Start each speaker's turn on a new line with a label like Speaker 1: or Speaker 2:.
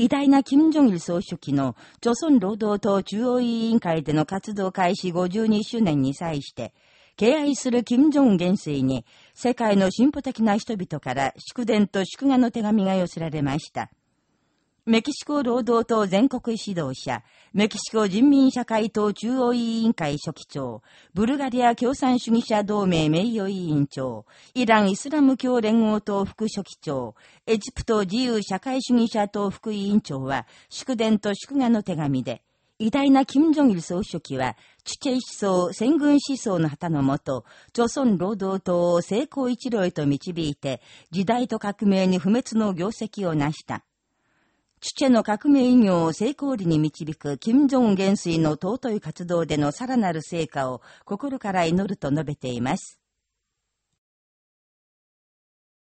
Speaker 1: 偉大な金正日総書記の、朝鮮労働党中央委員会での活動開始52周年に際して、敬愛する金正恩元帥に、世界の進歩的な人々から祝電と祝賀の手紙が寄せられました。メキシコ労働党全国指導者、メキシコ人民社会党中央委員会書記長、ブルガリア共産主義者同盟名誉委員長、イランイスラム教連合党副書記長、エジプト自由社会主義者党副委員長は、祝電と祝賀の手紙で、偉大な金正日総書記は、チュチェ思想、戦軍思想の旗のもと、朝鮮労働党を成功一路へと導いて、時代と革命に不滅の業績を成した。チチェの革命偉業を成功裏に導く金正恩元帥の尊い活動でのさらなる成果を心から祈ると述べています。